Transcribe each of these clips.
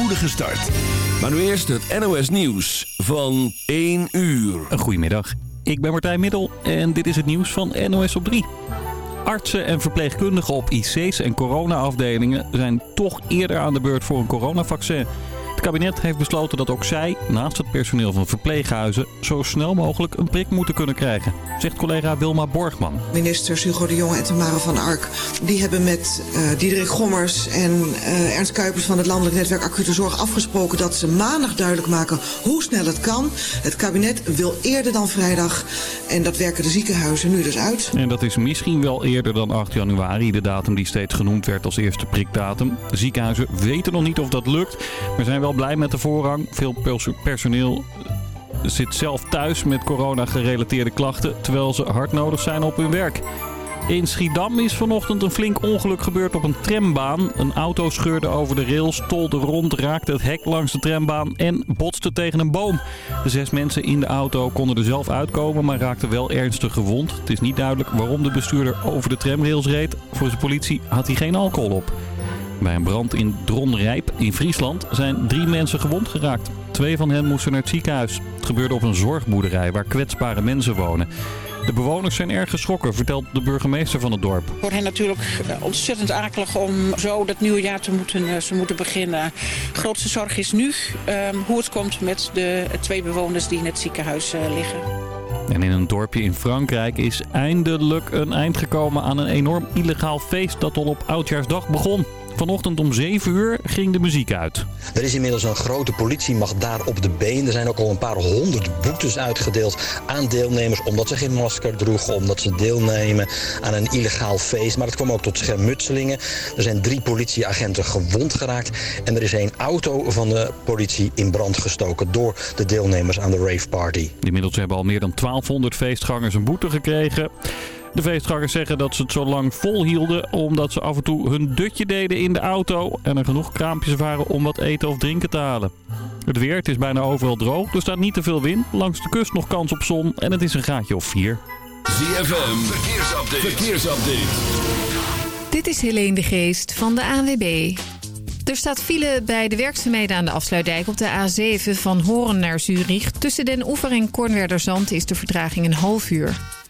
spoedige start. Maar nu eerst het NOS Nieuws van 1 uur. Goedemiddag, ik ben Martijn Middel en dit is het nieuws van NOS op 3. Artsen en verpleegkundigen op IC's en corona-afdelingen zijn toch eerder aan de beurt voor een coronavaccin. Het kabinet heeft besloten dat ook zij, naast het personeel van verpleeghuizen, zo snel mogelijk een prik moeten kunnen krijgen, zegt collega Wilma Borgman. Ministers Hugo de Jonge en Tamara van Ark, die hebben met uh, Diederik Gommers en uh, Ernst Kuipers van het Landelijk Netwerk Acute Zorg afgesproken dat ze maandag duidelijk maken hoe snel het kan. Het kabinet wil eerder dan vrijdag en dat werken de ziekenhuizen nu dus uit. En dat is misschien wel eerder dan 8 januari, de datum die steeds genoemd werd als eerste prikdatum. De ziekenhuizen weten nog niet of dat lukt, maar zijn wel blij met de voorrang. Veel personeel zit zelf thuis met corona-gerelateerde klachten... terwijl ze hard nodig zijn op hun werk. In Schiedam is vanochtend een flink ongeluk gebeurd op een trambaan. Een auto scheurde over de rails, tolde rond, raakte het hek langs de trambaan en botste tegen een boom. De zes mensen in de auto konden er zelf uitkomen, maar raakten wel ernstig gewond. Het is niet duidelijk waarom de bestuurder over de tramrails reed. Volgens de politie had hij geen alcohol op. Bij een brand in Dronrijp in Friesland zijn drie mensen gewond geraakt. Twee van hen moesten naar het ziekenhuis. Het gebeurde op een zorgboerderij waar kwetsbare mensen wonen. De bewoners zijn erg geschrokken, vertelt de burgemeester van het dorp. Voor hen natuurlijk eh, ontzettend akelig om zo dat nieuwe jaar te moeten, eh, ze moeten beginnen. grootste zorg is nu um, hoe het komt met de twee bewoners die in het ziekenhuis uh, liggen. En in een dorpje in Frankrijk is eindelijk een eind gekomen aan een enorm illegaal feest dat al op Oudjaarsdag begon. Vanochtend om 7 uur ging de muziek uit. Er is inmiddels een grote politiemacht daar op de been. Er zijn ook al een paar honderd boetes uitgedeeld aan deelnemers... omdat ze geen masker droegen, omdat ze deelnemen aan een illegaal feest. Maar het kwam ook tot schermutselingen. Er zijn drie politieagenten gewond geraakt... en er is een auto van de politie in brand gestoken... door de deelnemers aan de rave party. Inmiddels hebben al meer dan 1200 feestgangers een boete gekregen. De feestgangers zeggen dat ze het zo lang volhielden omdat ze af en toe hun dutje deden in de auto en er genoeg kraampjes waren om wat eten of drinken te halen. Het weer, het is bijna overal droog, er staat niet te veel wind, langs de kust nog kans op zon en het is een graadje of 4. ZFM, verkeersupdate. verkeersupdate. Dit is Helene de Geest van de ANWB. Er staat file bij de werkzaamheden aan de afsluitdijk op de A7 van Horen naar Zurich. Tussen Den Oever en Kornwerderzand is de vertraging een half uur.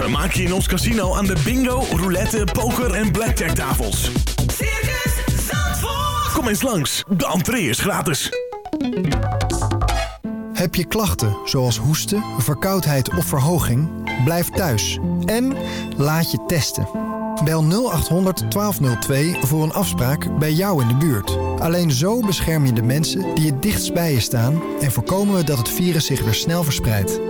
Vermaak je in ons casino aan de bingo, roulette, poker en blackjack tafels. Circus Zandvoort. Kom eens langs, de entree is gratis. Heb je klachten zoals hoesten, verkoudheid of verhoging? Blijf thuis en laat je testen. Bel 0800 1202 voor een afspraak bij jou in de buurt. Alleen zo bescherm je de mensen die het dichtst bij je staan... en voorkomen we dat het virus zich weer snel verspreidt.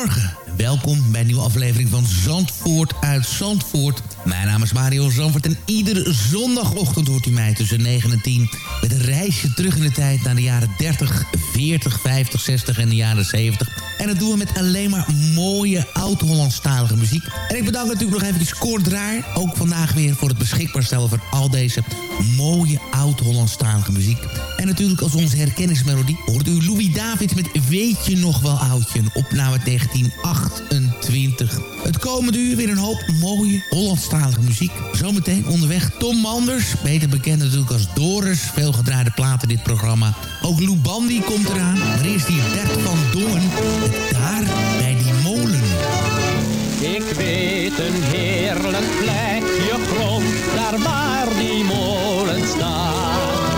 Goedemorgen. Welkom bij een nieuwe aflevering van Zandvoort uit Zandvoort. Mijn naam is Mario Zandvoort en iedere zondagochtend hoort u mij tussen 9 en 10... met een reisje terug in de tijd naar de jaren 30, 40, 50, 60 en de jaren 70. En dat doen we met alleen maar mooie oud-Hollandstalige muziek. En ik bedank natuurlijk nog even Kort Draaier. Ook vandaag weer voor het beschikbaar stellen van al deze mooie oud-Hollandstalige muziek. En natuurlijk als onze herkenningsmelodie hoort u Louis Davids met Weet je nog wel oudje? Een opname 1928. Het komende uur weer een hoop mooie Hollandstalige muziek. Zometeen onderweg Tom Manders, beter bekend natuurlijk als Doris. Veel gedraaide platen dit programma. Ook Lou Bandy komt eraan. Maar eerst hier Bert van Dongen. Daar bij die molen. Ik weet een heerlijk plekje grond, daar waar die molen staat.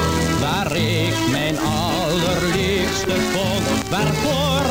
Waar ik mijn allerliefste vond, waarvoor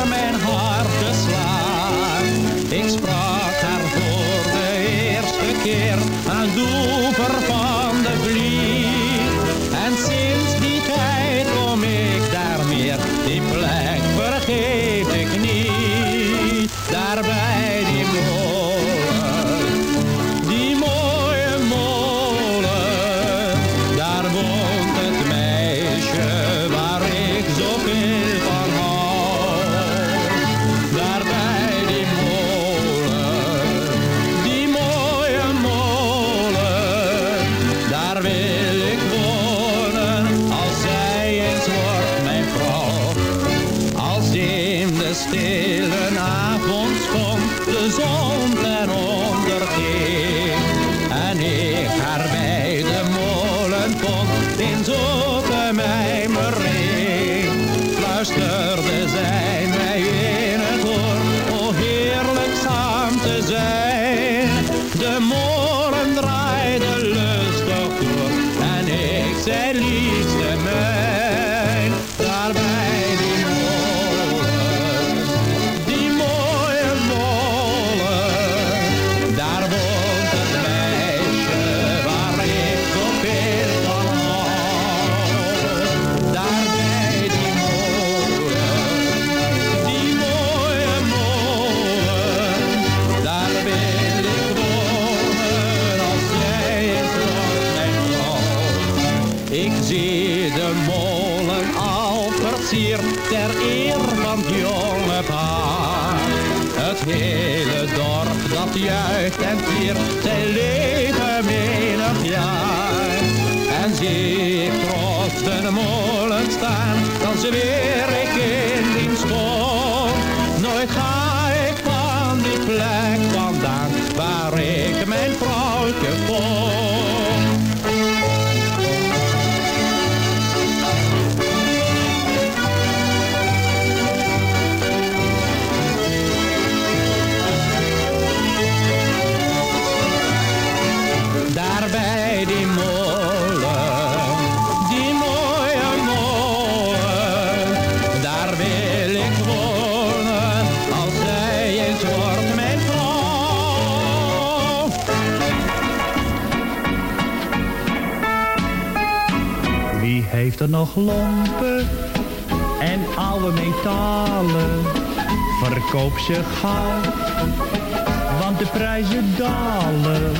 nog lompen en oude metalen? Verkoop ze gauw, want de prijzen dalen.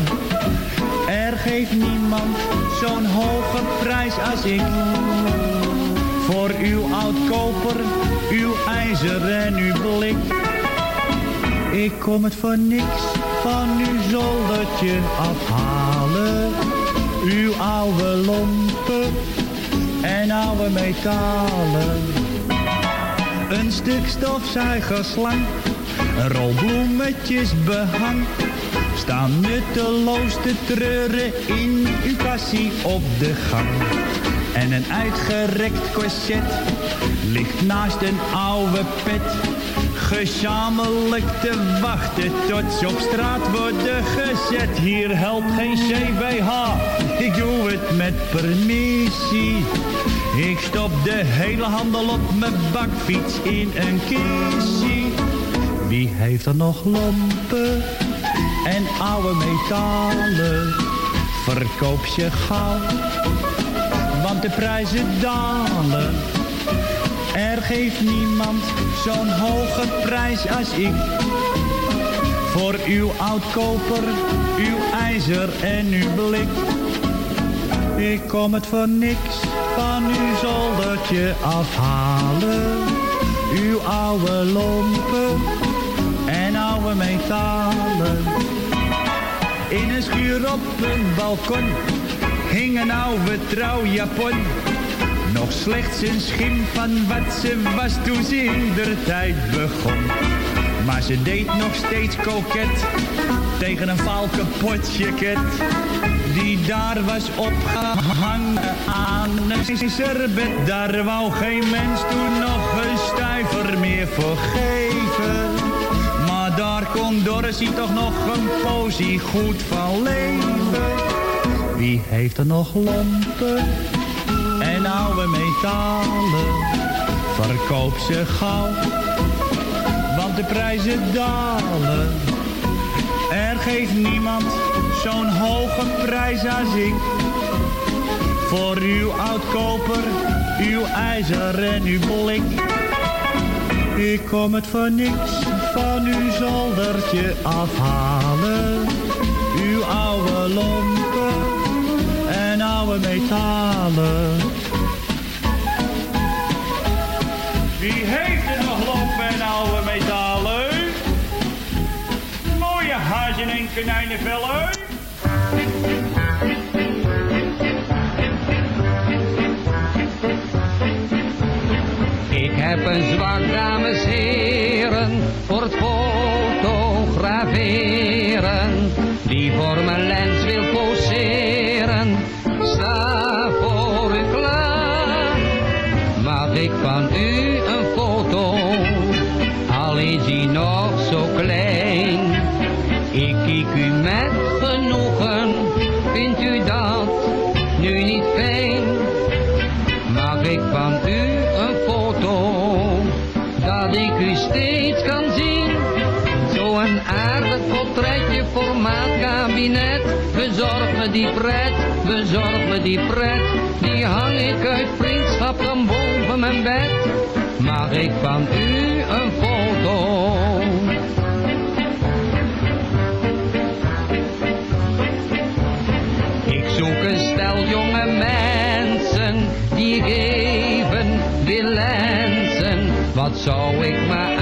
Er geeft niemand zo'n hoge prijs als ik. Voor uw oud koper, uw ijzer en uw blik. Ik kom het voor niks van uw zoldertje afhalen. Uw oude lompen en oude metalen. Een stuk stofzuigerslang, een rol bloemetjes behang. Staan nutteloos te treuren in uw kassie op de gang. En een uitgerekt corset ligt naast een oude pet. Gezamenlijk te wachten tot ze op straat worden gezet. Hier helpt geen CBH, ik doe het met permissie. Ik stop de hele handel op mijn bakfiets in een kistje. Wie heeft er nog lompen en oude metalen? Verkoop ze gauw, want de prijzen dalen. Er geeft niemand zo'n hoge prijs als ik. Voor uw oudkoper, uw ijzer en uw blik. Ik kom het voor niks van uw zoldertje afhalen. uw oude lompen en oude metalen. In een schuur op een balkon hing een oude trouwjapon. Nog slechts een schim van wat ze was toen ze in der tijd begon. Maar ze deed nog steeds koket tegen een jacket. Die daar was opgehangen aan een serbet. Daar wou geen mens toen nog een stuiver meer voor geven. Maar daar kon Dorothy toch nog een posie goed van leven. Wie heeft er nog lompen en oude metalen? Verkoop ze gauw, want de prijzen dalen. Er geeft niemand zo'n hoge prijs als ik. Voor uw oudkoper, uw ijzer en uw blik. Ik kom het voor niks van uw zoldertje afhalen. Uw oude lompen en oude metalen. Wie heeft er nog lompen en oude metalen? Mooie hazen en konijnenvellen. Ik heb een zwak, dames heren, voor het fotograferen. Die voor mijn lens wil poseren, kabinet. Bezorg me die pret, bezorg me die pret. Die hang ik uit vriendschap dan boven mijn bed. Mag ik van u een foto? Ik zoek een stel jonge mensen die ik even wil. Wat zou ik me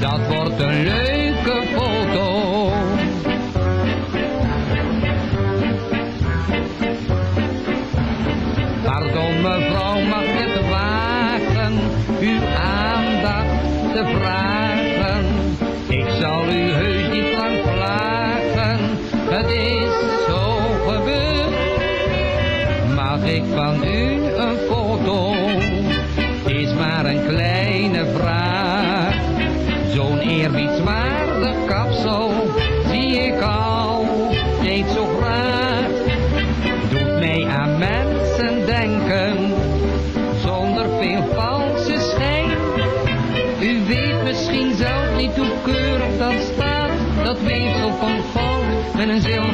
Dat wordt een leuke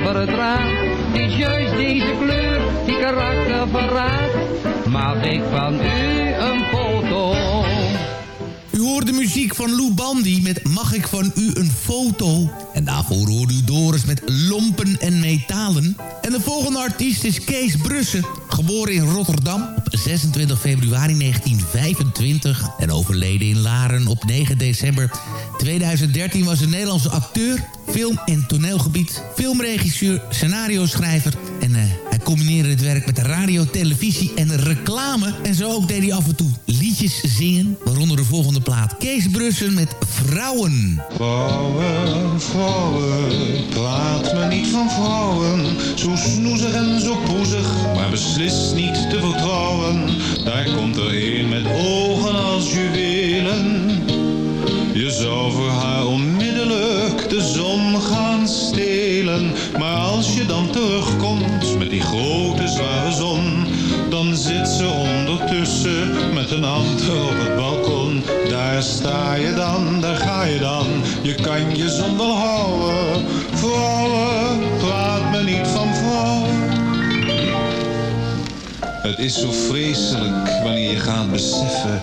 Het is juist deze kleur die karakter verraadt. Mag ik van u van Lou Bandy met Mag ik van u een foto? En daarvoor hoorde u Doris met Lompen en Metalen. En de volgende artiest is Kees Brussen. Geboren in Rotterdam op 26 februari 1925 en overleden in Laren op 9 december 2013 was een Nederlandse acteur, film- en toneelgebied, filmregisseur, scenario-schrijver en eh, combineerde het werk met radio, televisie en reclame. En zo ook deed hij af en toe liedjes zingen, waaronder de volgende plaat. Kees Brussen met Vrouwen. Vrouwen, vrouwen, praat me niet van vrouwen. Zo snoezig en zo poezig, maar beslist niet te vertrouwen. Daar komt er een met ogen als juwelen. Je zou haar grote zware zon. Dan zit ze ondertussen met een hand op het balkon. Daar sta je dan, daar ga je dan. Je kan je zon wel houden. Vrouwen, praat me niet van vrouwen. Het is zo vreselijk wanneer je gaat beseffen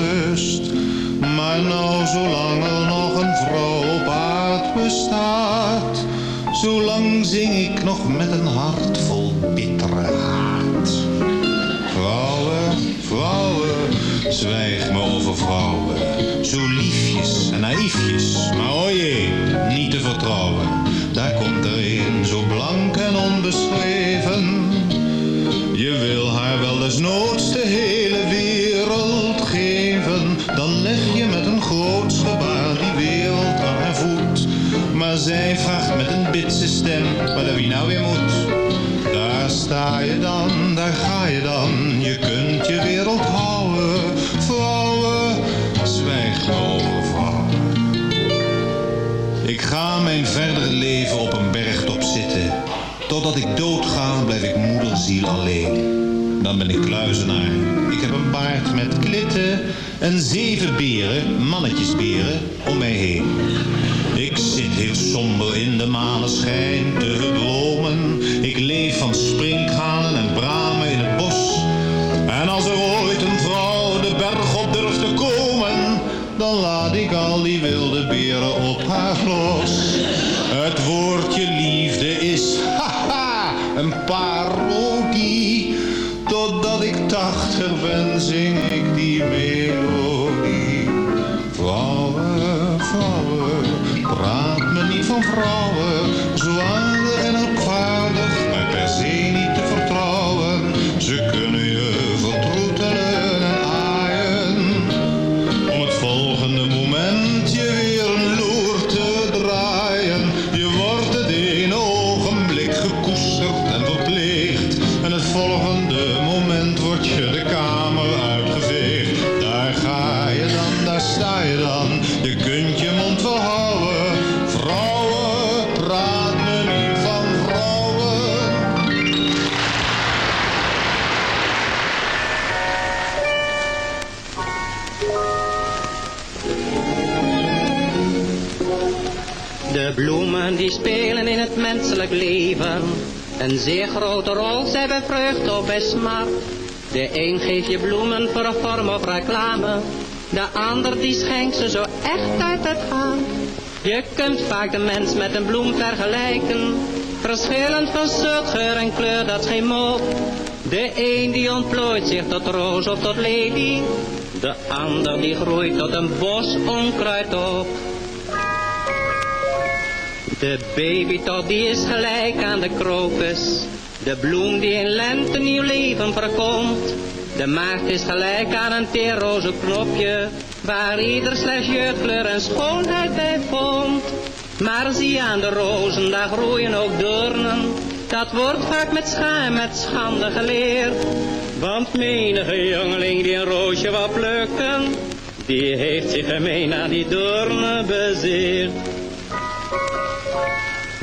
Maar nou, zolang er nog een vrouw op aard bestaat, zolang zing ik nog met een hart vol bittere haat. Vrouwen, vrouwen, zwijg me over vrouwen. Zo liefjes en naïefjes, maar o jee, niet te vertrouwen. Daar komt er een zo blank en onbeschreven. Je wil haar wel desnoods de hele wereld alleen. Dan ben ik kluizenaar. Ik heb een baard met klitten en zeven beren, mannetjesberen, om mij heen. Ik zit heel somber in de maneschijn te dromen. Ik leef van sprinkhanen en bramen die spelen in het menselijk leven een zeer grote rol, zij bij vreugde of bij smart. De een geeft je bloemen voor een vorm of reclame, de ander die schenkt ze zo echt uit het hart. Je kunt vaak de mens met een bloem vergelijken, verschillend van soort, geur en kleur, dat is geen mop. De een die ontplooit zich tot roos of tot lelie, de ander die groeit tot een bos onkruid op. De babytop die is gelijk aan de krokus. De bloem die in lente nieuw leven verkomt. De maagd is gelijk aan een teerroze knopje. Waar ieder slechts jeugdkleur en schoonheid bij vond. Maar zie aan de rozen, daar groeien ook doornen. Dat wordt vaak met schaam, met schande geleerd. Want menige jongeling die een roosje wou plukken. Die heeft zich gemeen aan die doornen bezeerd.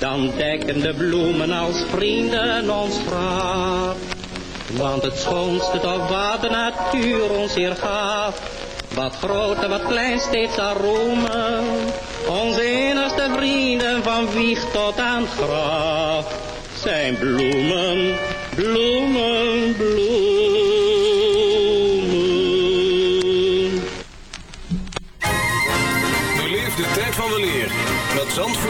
dan dekken de bloemen als vrienden ons graf. Want het schoonste toch wat de natuur ons hier gaf, wat groot en wat klein steeds aromen. Onze innigste vrienden van wieg tot aan graf, zijn bloemen, bloemen, bloemen. Beleef de tijd van weleer met Zandvoort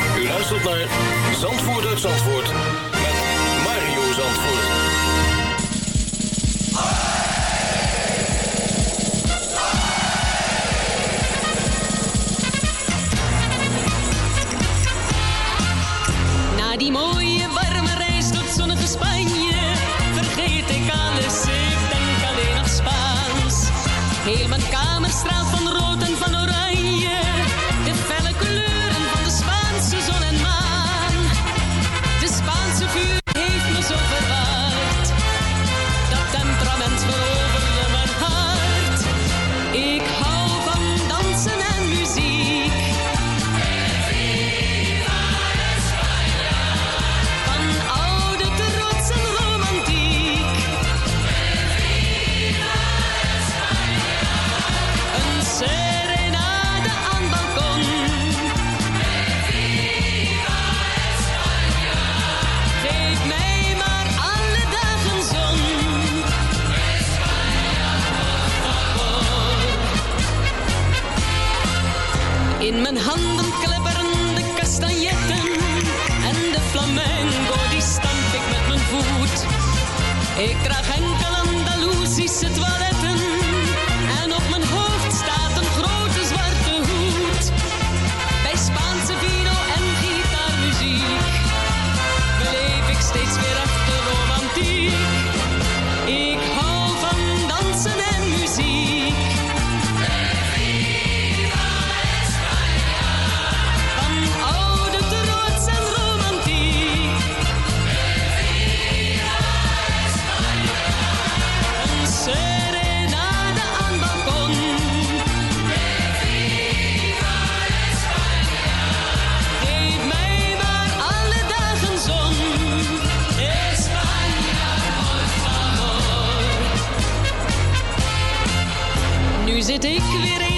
Luistert naar Zandvoort uit met Mario Zandvoort. Zit ik weer in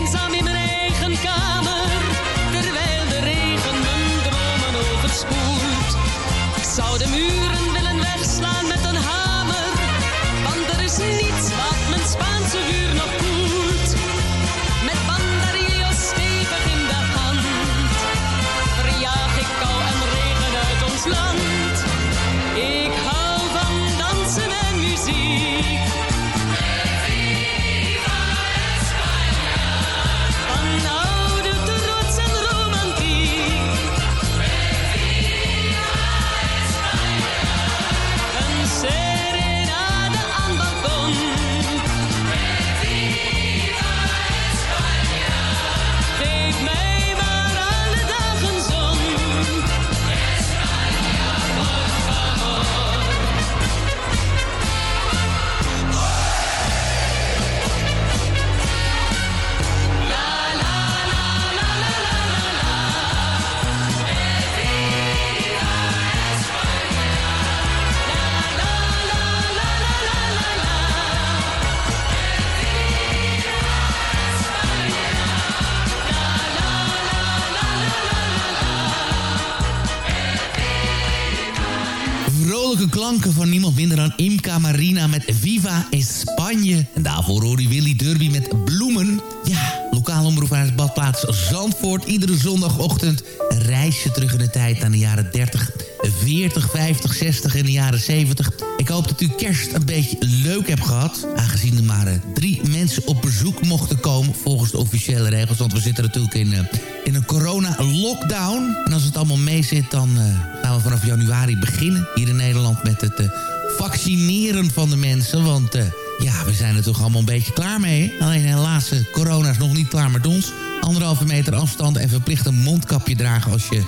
zondagochtend een reisje terug in de tijd naar de jaren 30, 40, 50, 60 en de jaren 70. Ik hoop dat u kerst een beetje leuk hebt gehad. Aangezien er maar eh, drie mensen op bezoek mochten komen volgens de officiële regels. Want we zitten natuurlijk in, uh, in een corona-lockdown. En als het allemaal mee zit, dan uh, gaan we vanaf januari beginnen hier in Nederland met het vaccineren van de mensen. Want ja, we zijn er toch allemaal een beetje klaar mee. Alleen helaas, corona is nog niet klaar met ons. Anderhalve meter afstand en verplicht een mondkapje dragen als je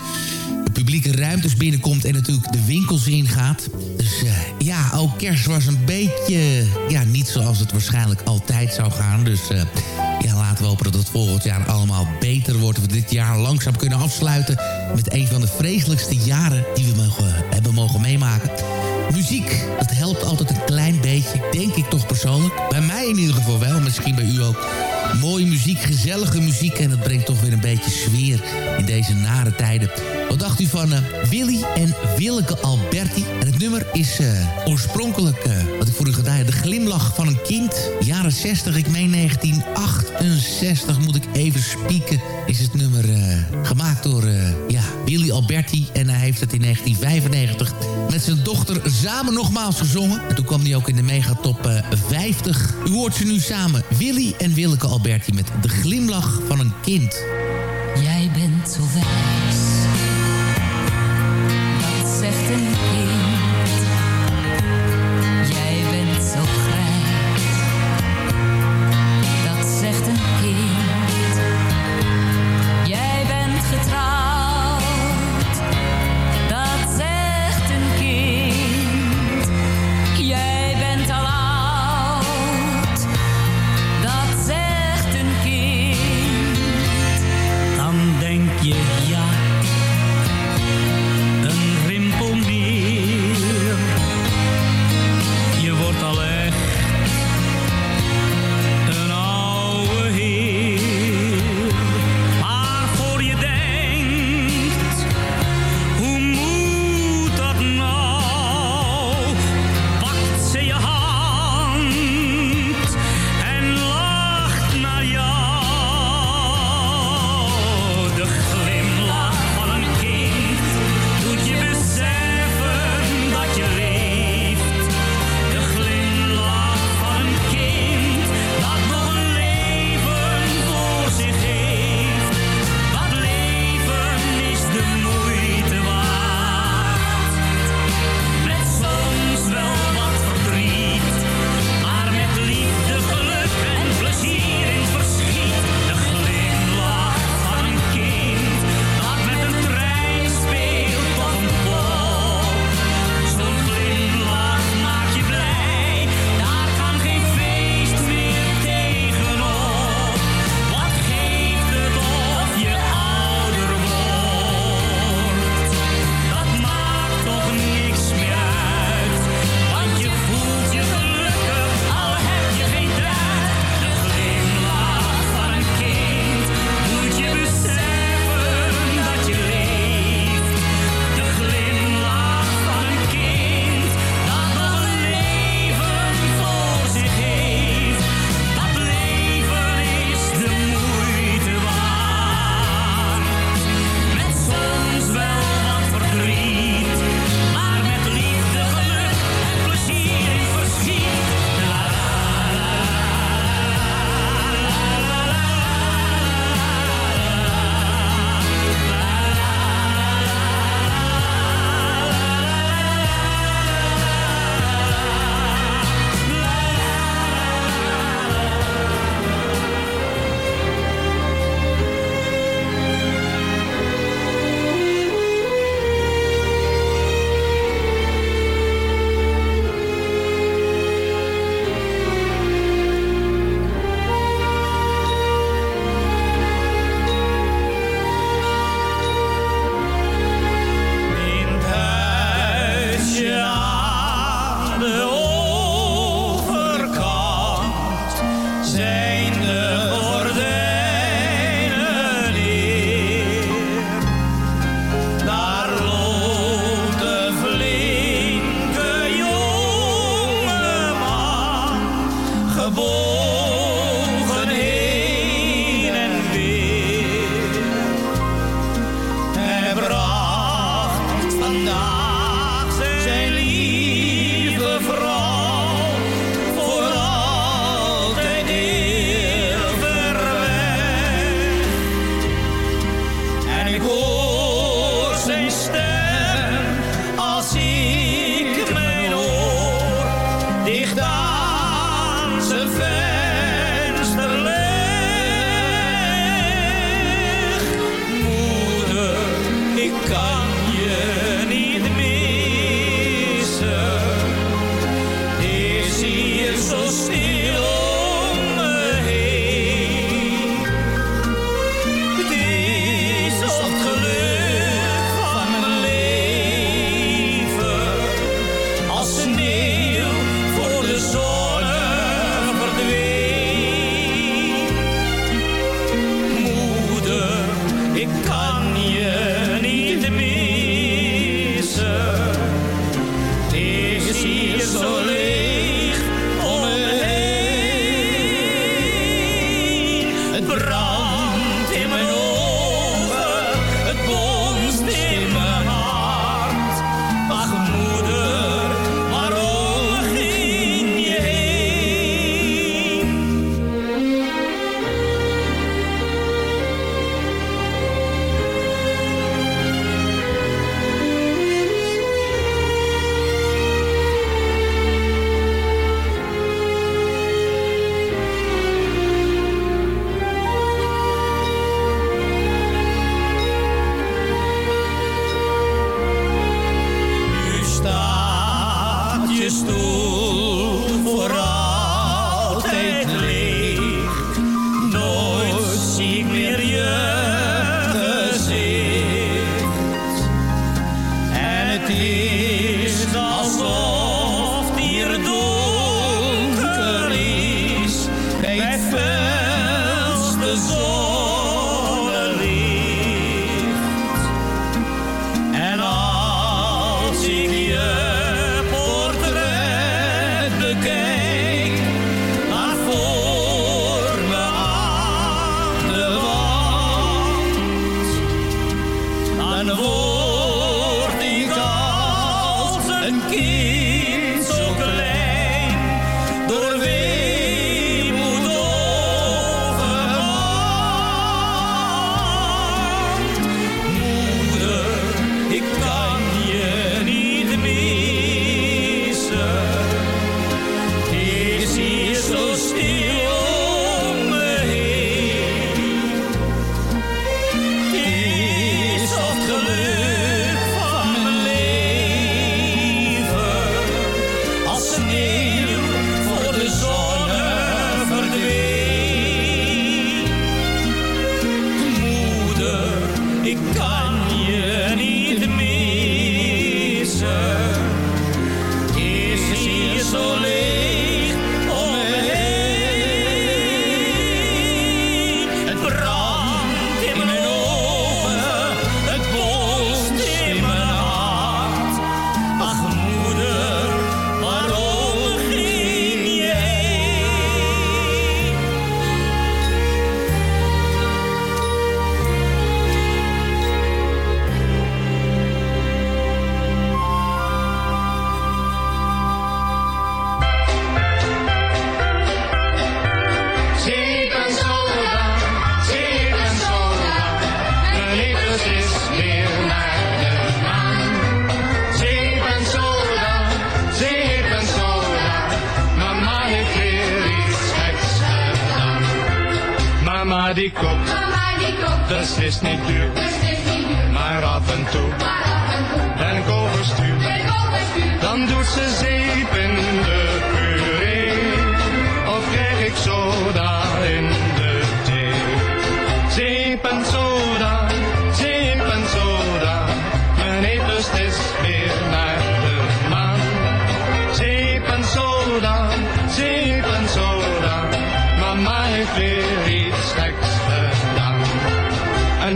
de publieke ruimtes binnenkomt en natuurlijk de winkels ingaat. Dus uh, ja, ook kerst was een beetje, ja, niet zoals het waarschijnlijk altijd zou gaan. Dus uh, ja, laten we hopen dat het volgend jaar allemaal beter wordt. We dit jaar langzaam kunnen afsluiten met een van de vreselijkste jaren die we mogen, hebben mogen meemaken. Muziek, dat helpt altijd een klein beetje, denk ik toch persoonlijk. Bij mij in ieder geval wel, misschien bij u ook. Mooie muziek, gezellige muziek en dat brengt toch weer een beetje sfeer in deze nare tijden. Wat dacht u van uh, Willy en Willeke Alberti? En het nummer is uh, oorspronkelijk, uh, wat ik voor u gedaan De glimlach van een kind. Jaren 60, ik meen 1968, moet ik even spieken. Is het nummer gemaakt door ja, Willy Alberti. En hij heeft het in 1995 met zijn dochter samen nogmaals gezongen. En toen kwam hij ook in de megatop 50. U hoort ze nu samen, Willy en Willeke Alberti... met De glimlach van een kind. Jij bent zo wijs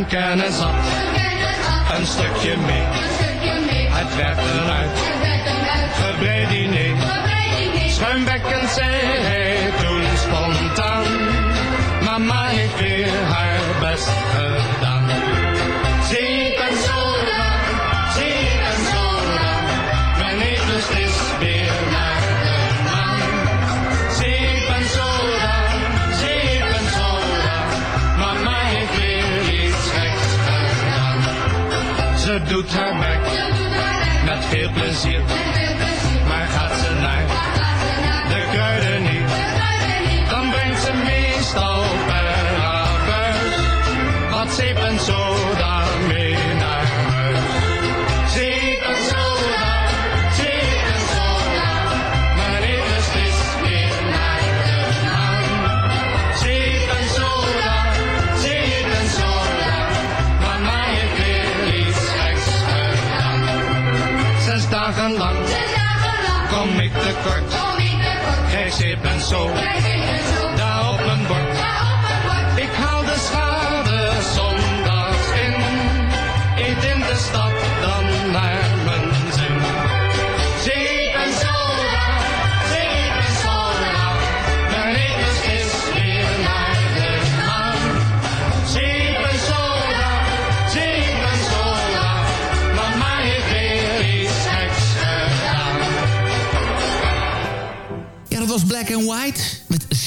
Een kennis had, een stukje mee. Het werd eruit, gebreid diner. Schuimbekkend zei veel plezier. Maar gaat ze naar de kruidenier, dan brengt ze meestal per wat zeep en soda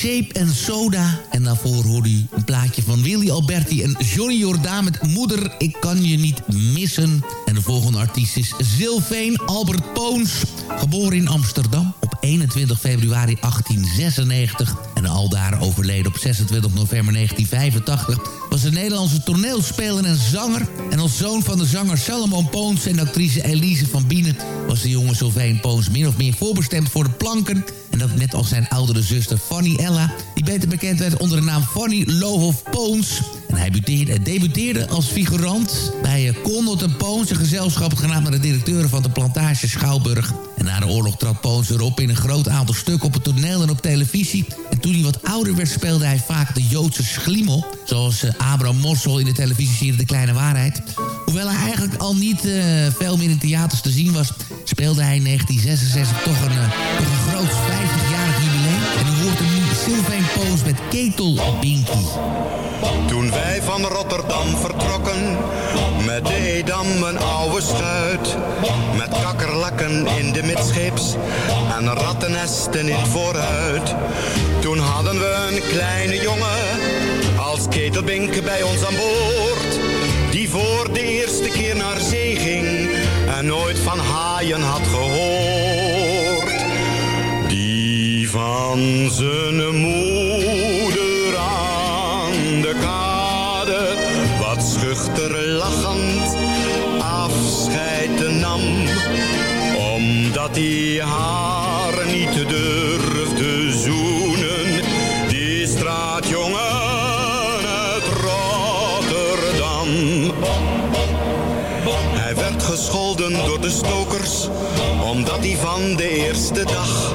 Zeep en Soda. En daarvoor hoorde u een plaatje van Willy Alberti en Johnny Jordaan met Moeder, ik kan je niet missen. En de volgende artiest is Zilveen Albert Poons. Geboren in Amsterdam 21 februari 1896. En aldaar overleden op 26 november 1985. Was een Nederlandse toneelspeler en zanger. En als zoon van de zanger Salomon Poons en actrice Elise van Bienen... was de jonge Sylvain Poons min of meer voorbestemd voor de planken... En dat net als zijn oudere zuster Fanny Ella... die beter bekend werd onder de naam Fanny Lohoff Poons. En hij debuteerde, als figurant bij eh, Condot en Poons... een gezelschap genaamd naar de directeuren van de plantage Schouwburg. En na de oorlog trad Poons erop in een groot aantal stukken op het toneel en op televisie. En toen hij wat ouder werd speelde hij vaak de Joodse schlimmel... zoals eh, Abraham Mossel in de televisieserie De Kleine Waarheid. Hoewel hij eigenlijk al niet eh, veel meer in theaters te zien was... speelde hij in 1966 toch een, eh, een groot 50-jarig jubileum. En u hoort hem Sylvain Poos met Ketel Binky. Toen wij van Rotterdam vertrokken, met de Edam een oude schuit. Met kakkerlakken in de midscheeps en rattennesten in vooruit. Toen hadden we een kleine jongen als ketelbink bij ons aan boord. Die voor de eerste keer naar zee ging en nooit van haaien had gehoord. Van zijn moeder aan de kade wat schuchter lachend afscheid nam. Omdat hij haar niet durfde zoenen, die straatjongen uit Rotterdam. Hij werd gescholden door de stokers, omdat hij van de eerste dag,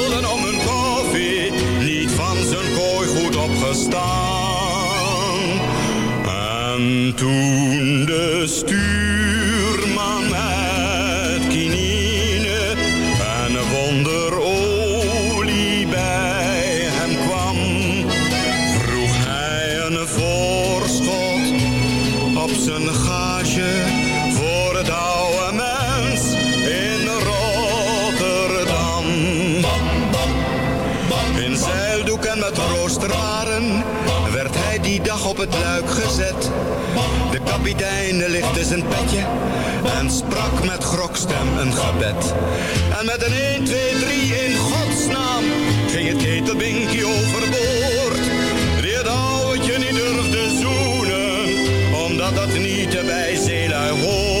En toen de stuurman met kinine en wonderolie bij hem kwam, vroeg hij een voorschot op zijn gage voor het oude mens in Rotterdam. In zeildoek en met roosterwaren werd hij die dag op het luik gezet. De kapitein lichtte zijn petje en sprak met grokstem een gebed. En met een 1, 2, 3 in godsnaam ging het ketelbinkie overboord. Die het ouwtje niet durfde zoenen, omdat dat niet bij zeelui hoort.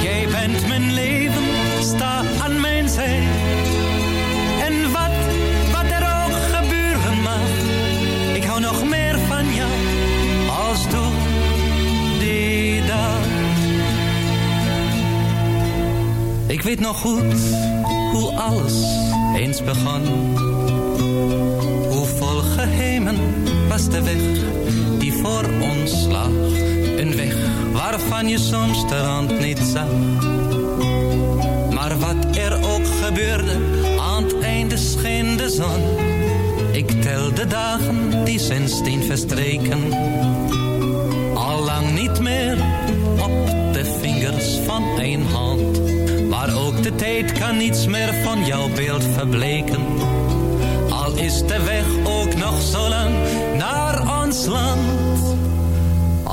Jij bent mijn leven, sta aan mijn zij. En wat, wat er ook gebeuren mag, ik hou nog meer van jou als toen die dag. Ik weet nog goed hoe alles eens begon. Hoe vol geheimen was de weg die voor ons lag, een weg waarvan je soms de rand niet zag. Maar wat er ook gebeurde, aan het einde scheen de zon. Ik tel de dagen die sindsdien verstreken. Allang niet meer op de vingers van één hand. Maar ook de tijd kan niets meer van jouw beeld verbleken. Al is de weg ook nog zo lang naar ons land.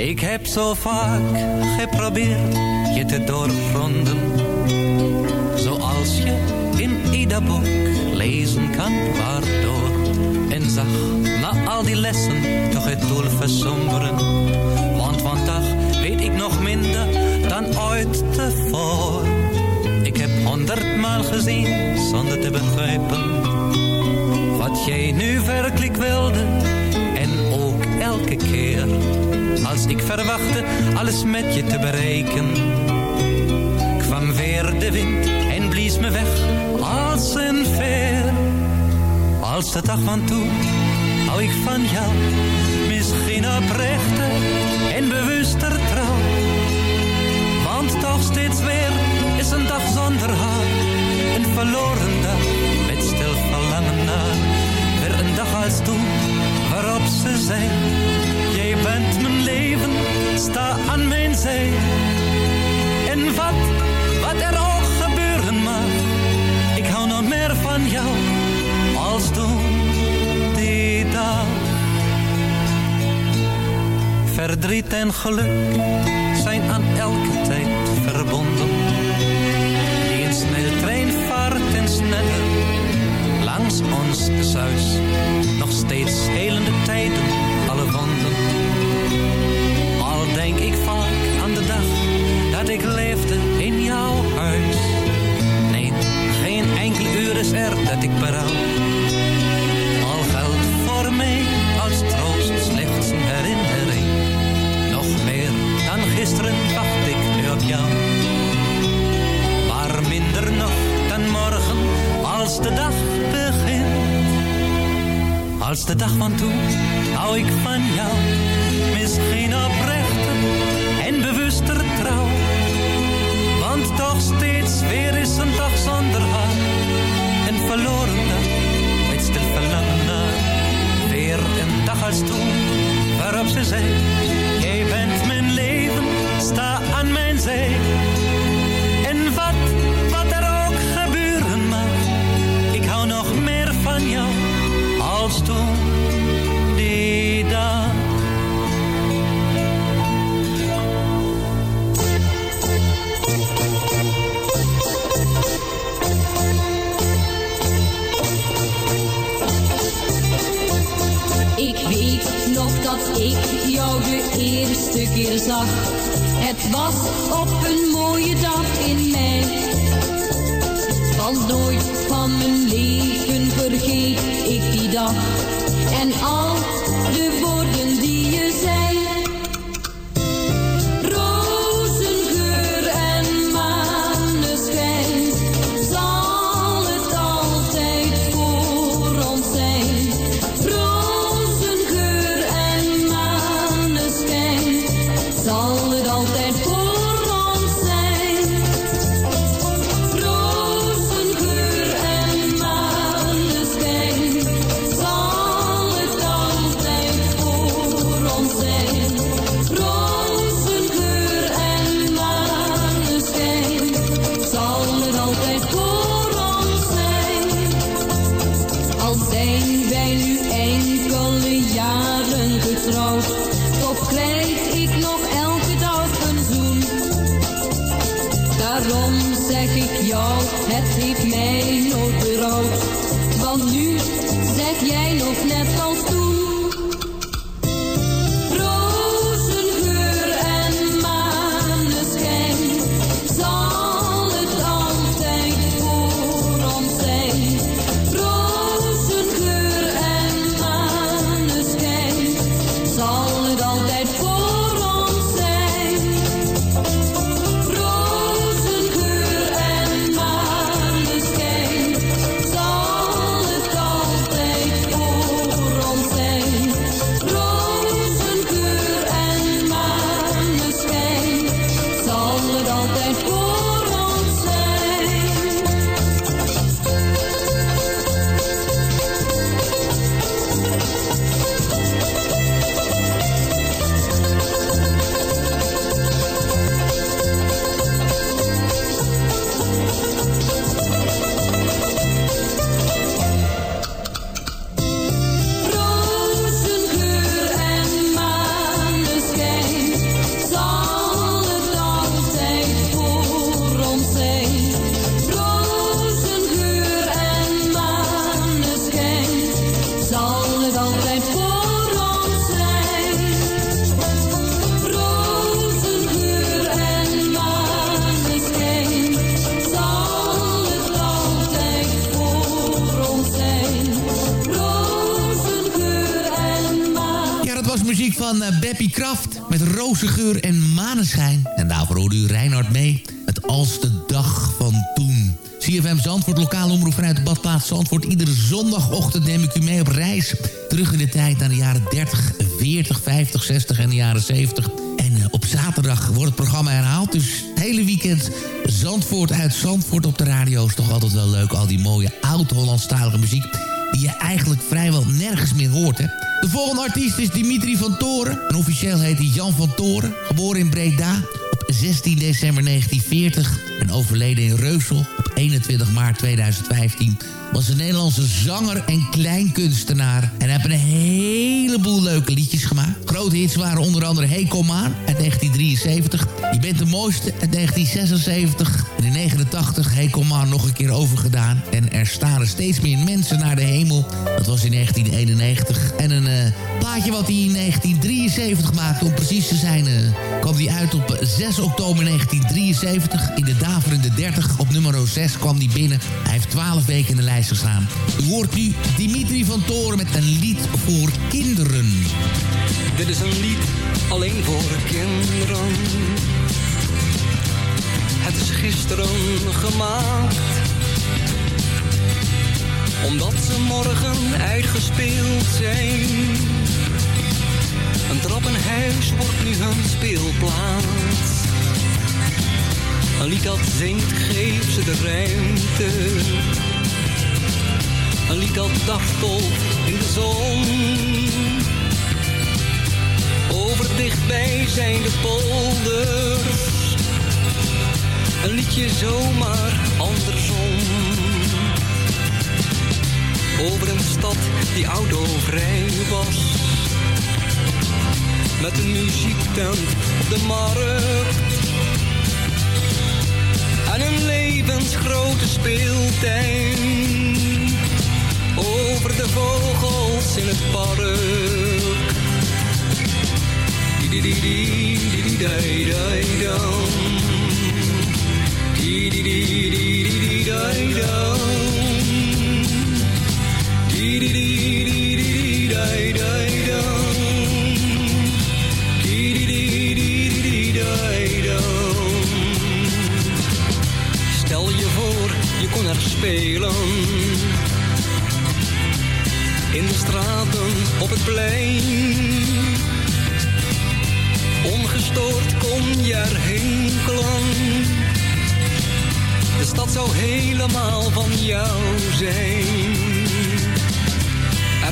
Ik heb zo vaak geprobeerd je te doorgronden. Zoals je in ieder boek lezen kan waardoor. En zag na al die lessen toch het doel versomberen. Want vandaag weet ik nog minder dan ooit tevoren. Ik heb honderdmaal gezien zonder te begrijpen. Wat jij nu werkelijk wilde elke keer. Als ik verwachtte alles met je te bereiken. Kwam weer de wind en blies me weg als een veer. Als de dag van toen hou ik van jou. Misschien oprechter en bewuster trouw. Want toch steeds weer is een dag zonder haar. Een verloren dag met stil verlangen naar. Weer een dag als toen ze. Jij bent mijn leven, sta aan mijn zij. En wat, wat er ook gebeuren mag. Ik hou nog meer van jou als toen die dag. Verdriet en geluk zijn aan elke tijd verbonden. Die een snelle trein vaart en sneller langs ons zuis. Steeds helende tijden, alle wonden. Al denk ik vaak aan de dag dat ik leefde in jouw huis. Nee, geen enkel uur is er dat ik berouw. Al geldt voor mij als troost slechts een herinnering. Nog meer dan gisteren wacht ik nu op jou. Maar minder nog dan morgen als de dag. Als de dag van toen hou ik van jou. Misschien oprechter en bewuster trouw. Want toch steeds weer is een dag zonder haar. Een verloren dag met stil verlangen naar. Weer een dag als toen waarop ze zei. Beppie Kraft met rozengeur en maneschijn. En daarvoor hoorde u Reinhard mee met Als de Dag van Toen. CFM Zandvoort, lokaal omroep vanuit de badplaats Zandvoort. Iedere zondagochtend neem ik u mee op reis. Terug in de tijd naar de jaren 30, 40, 50, 60 en de jaren 70. En eh, op zaterdag wordt het programma herhaald. Dus het hele weekend Zandvoort uit Zandvoort op de radio is toch altijd wel leuk. Al die mooie oud-Hollandstalige muziek die je eigenlijk vrijwel nergens meer hoort. Hè? De volgende artiest is Dimitri van Toren. En officieel heet hij Jan van Toren. Geboren in Breda 16 december 1940 en overleden in Reusel op 21 maart 2015 was een Nederlandse zanger en kleinkunstenaar. En heeft een heleboel leuke liedjes gemaakt. Grote hits waren onder andere Hey Kom aan uit 1973. Je bent de mooiste uit 1976. En in 89 Hey Kom aan nog een keer overgedaan. En er staren steeds meer mensen naar de hemel. Dat was in 1991. En een eh, plaatje wat hij in 1973 maakte, om precies te zijn... eh, kwam hij uit op 6 oktober 1973. In de daverende 30 op nummer 6 kwam hij binnen. Hij heeft 12 weken in de lijst gestaan. U hoort nu Dimitri van Toren met een lied voor kinderen. Dit is een lied alleen voor kinderen. Het is gisteren gemaakt. Omdat ze morgen uitgespeeld zijn. Een trappenhuis wordt nu hun speelplaats. Een lied dat zingt, geeft ze de ruimte. Een lied dat dartelt in de zon. Over dichtbij zijn de polders. Een liedje zomaar andersom. Over een stad die autovrij was. Met een muziektent op de markt een levensgrote speeltuin. Over de vogels in het park. In de straten, op het plein. Ongestoord kon je er hinkelen. De stad zou helemaal van jou zijn.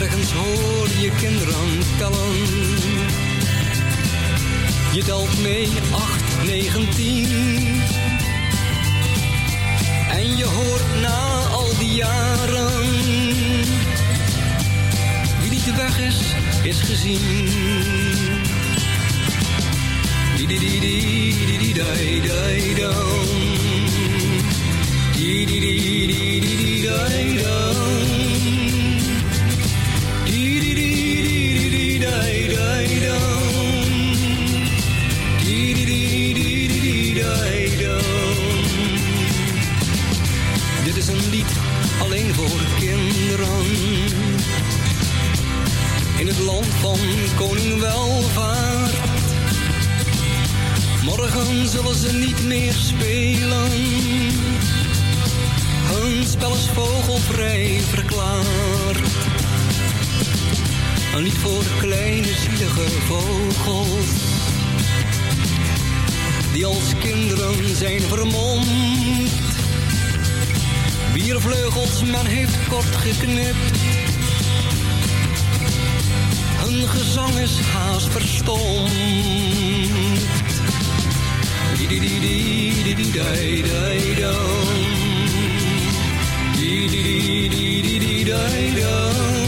Ergens hoor je kinderen tellen. Je telt mee 8, 19. En je hoort na al die jaren. Wie niet weg is, is gezien. Koning welvaart. Morgen zullen ze niet meer spelen. Hun spel is vogelvrij verklaard. Een lied voor kleine zielige vogels. Die als kinderen zijn vermomd. Wier vleugels men heeft kort geknipt. Gezang is haast verstomd. Di-di-di-di-di-di-dai-dai-dam.